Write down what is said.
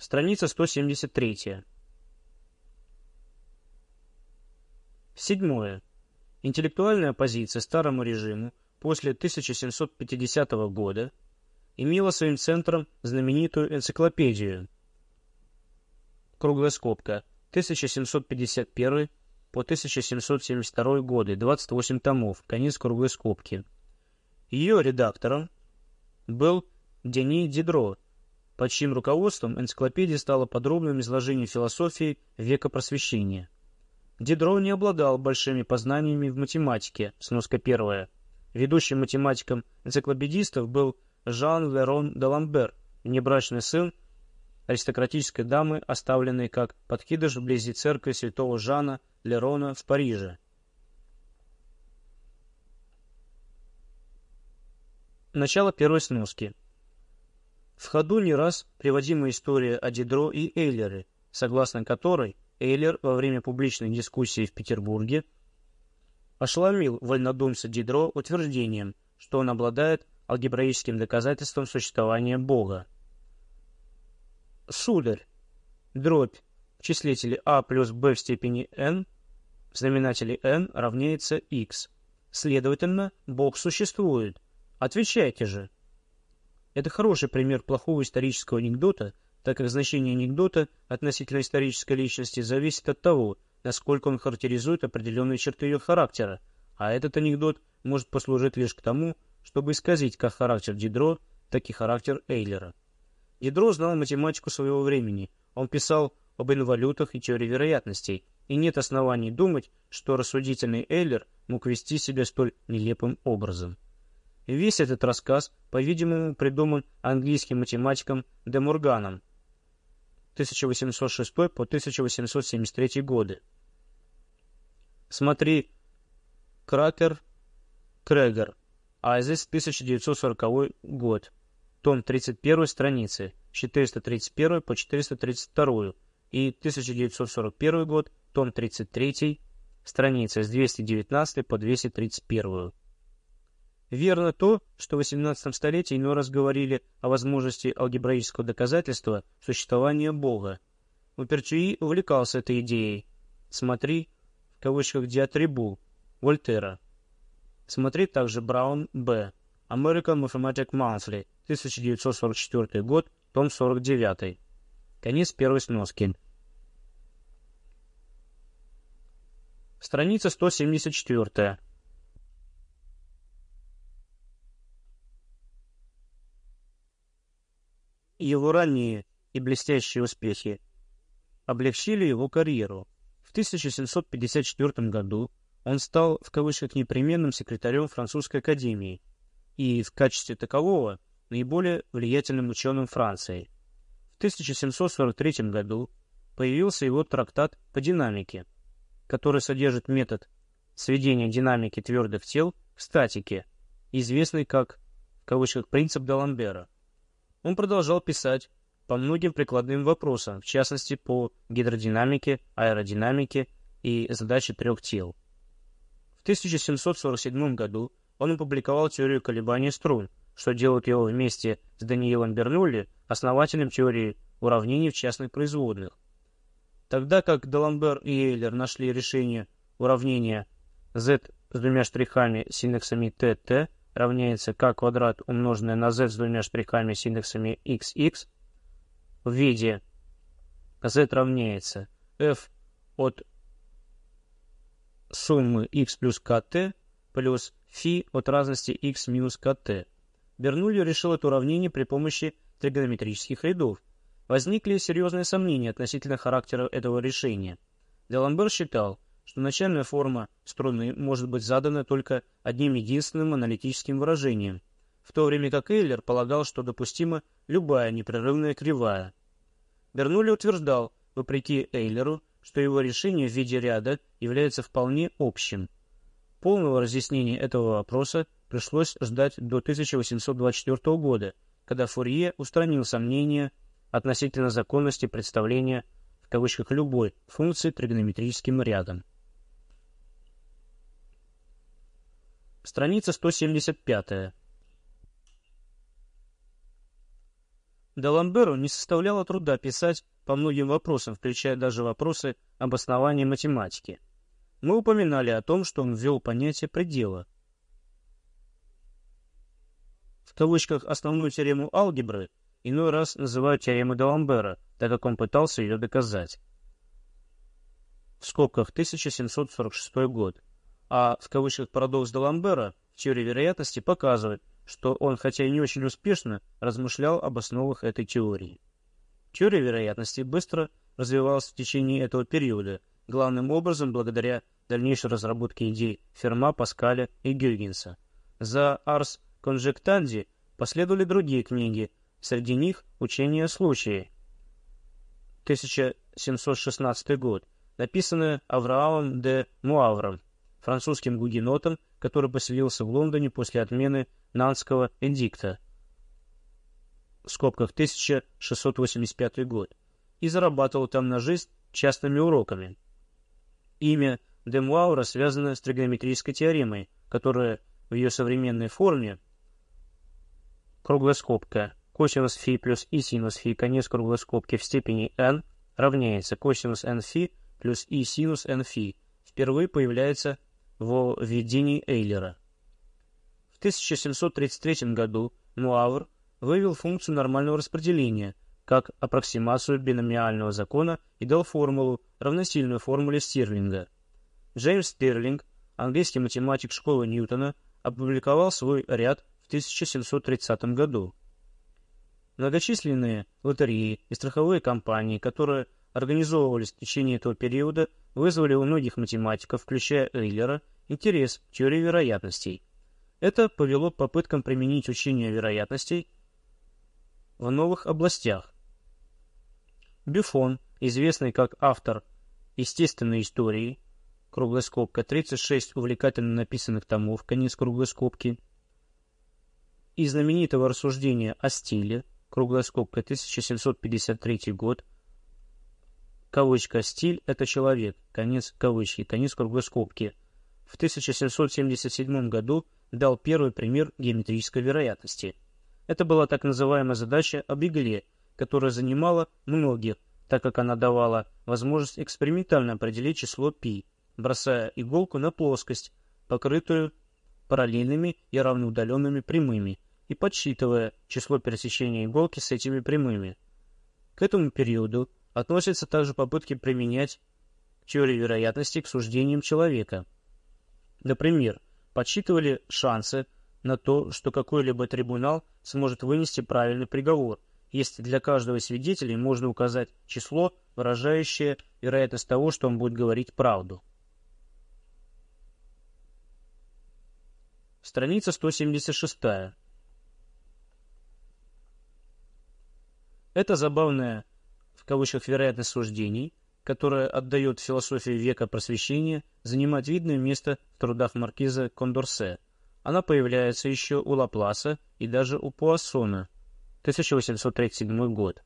Страница 173. Седьмое. Интеллектуальная оппозиция старому режиму после 1750 года имела своим центром знаменитую энциклопедию круглая скобка 1751 по 1772 годы, 28 томов, конец круглой скобки. Ее редактором был Дени Дидро, под чьим руководством энциклопедия стала подробным изложением философии века просвещения. Дидро не обладал большими познаниями в математике, сноска первая. Ведущим математиком энциклопедистов был Жан Лерон де Ламбер, внебрачный сын аристократической дамы, оставленной как подкидыш вблизи церкви святого Жана Лерона в Париже. Начало первой сноски. В ходу не раз приводима история о Дидро и Эйлере, согласно которой Эйлер во время публичной дискуссии в Петербурге ошеломил вольнодумца Дидро утверждением, что он обладает алгебраическим доказательством существования Бога. Сударь, дробь в числителе а плюс b в степени n в знаменателе n равняется x. Следовательно, Бог существует. Отвечайте же. Это хороший пример плохого исторического анекдота, так как значение анекдота относительно исторической личности зависит от того, насколько он характеризует определенные черты ее характера, а этот анекдот может послужить лишь к тому, чтобы исказить как характер Дидро, так и характер Эйлера. Дидро знал математику своего времени, он писал об инвалютах и теории вероятностей, и нет оснований думать, что рассудительный Эйлер мог вести себя столь нелепым образом. Весь этот рассказ, по-видимому, придуман английским математиком Де Морганом, 1806 по 1873 годы. Смотри. Кракер Крегер, а здесь 1940 год, том 31 страницы, 431 по 432 и 1941 год, том 33, страница с 219 по 231. Верно то, что в XVIII столетии иной раз говорили о возможности алгебраического доказательства существования Бога. Муперчуи увлекался этой идеей. Смотри, в кавычках, диатрибу, Вольтера. Смотри также Браун Б. American Mathematic Monthly, 1944 год, том 49. Конец первой сноски. Страница 174. Его ранние и блестящие успехи облегчили его карьеру. В 1754 году он стал в кавычках непременным секретарем французской академии и в качестве такового наиболее влиятельным ученым Франции. В 1743 году появился его трактат по динамике, который содержит метод сведения динамики твердых тел к статике, известный как в кавычках принцип Даламбера. Он продолжал писать по многим прикладным вопросам, в частности по гидродинамике, аэродинамике и задаче трех тел. В 1747 году он опубликовал теорию колебания струн, что делает его вместе с Даниэлом Бернулли основателем теории уравнений в частных производных. Тогда как Даламбер и Эйлер нашли решение уравнения z с двумя штрихами с индексами tt равняется k квадрат умноженное на z с двумя штрихами с индексами xx в виде z равняется f от суммы x плюс kt плюс φ от разности x минус kt. Бернулли решил это уравнение при помощи тригонометрических рядов. Возникли серьезные сомнения относительно характера этого решения. Деламбер считал, что начальная форма струны может быть задана только одним единственным аналитическим выражением, в то время как Эйлер полагал, что допустима любая непрерывная кривая. Бернулли утверждал, вопреки Эйлеру, что его решение в виде ряда является вполне общим. Полного разъяснения этого вопроса пришлось ждать до 1824 года, когда Фурье устранил сомнения относительно законности представления в кавычках любой функции тригонометрическим рядом. Страница 175. Даламберу не составляло труда писать по многим вопросам, включая даже вопросы об основании математики. Мы упоминали о том, что он ввел понятие предела. В кавычках основную теорему алгебры иной раз называют теоремой Даламбера, так как он пытался ее доказать. В скобках 1746 год. А в кавычках парадокс Даламбера в теории вероятности показывает, что он, хотя и не очень успешно, размышлял об основах этой теории. Теория вероятности быстро развивалась в течение этого периода, главным образом благодаря дальнейшей разработке идей Ферма, Паскаля и Гюйгенса. За Арс Конжектанди последовали другие книги, среди них «Учение о случае» 1716 год, написанное Авраамом де Муавром, французским гугенотом, который поселился в Лондоне после отмены Нанского эдикта, в скобках 1685 год, и зарабатывал там на жизнь частными уроками. Имя Демуаура связано с тригонометрической теоремой, которая в ее современной форме круглая скобка косинус фи плюс и синус фи. Конец круглой скобки в степени n равняется косинус n фи плюс и синус n фи. Впервые появляется в введении Эйлера. 1733 году Муавр вывел функцию нормального распределения как аппроксимацию биномиального закона и дал формулу, равносильную формуле Стирлинга. Джеймс Стирлинг, английский математик школы Ньютона, опубликовал свой ряд в 1730 году. Многочисленные лотереи и страховые компании, которые организовывались в течение этого периода, вызвали у многих математиков, включая Эйлера, интерес к теории вероятностей – это повело к попыткам применить учение вероятностей в новых областях. Бюфон, известный как автор естественной истории, круглая скобка, 36 увлекательно написанных томов, конец круглой скобки, и знаменитого рассуждения о стиле, круглая скобка, 1753 год, кавычка, стиль – это человек, конец кавычки, конец круглой скобки. В 1777 году дал первый пример геометрической вероятности. Это была так называемая задача об игле, которая занимала многих, так как она давала возможность экспериментально определить число π, бросая иголку на плоскость, покрытую параллельными и равноудаленными прямыми, и подсчитывая число пересечения иголки с этими прямыми. К этому периоду относятся также попытки применять теорию вероятности к суждениям человека. Например, подсчитывали шансы на то, что какой-либо трибунал сможет вынести правильный приговор, если для каждого свидетеля можно указать число, выражающее вероятность того, что он будет говорить правду. Страница 176. Это забавная, кавычках, вероятность суждений, которая отдает философии века просвещения занимать видное место в трудах маркиза Кондорсе. Она появляется еще у Лапласа и даже у Пуассона, 1837 год.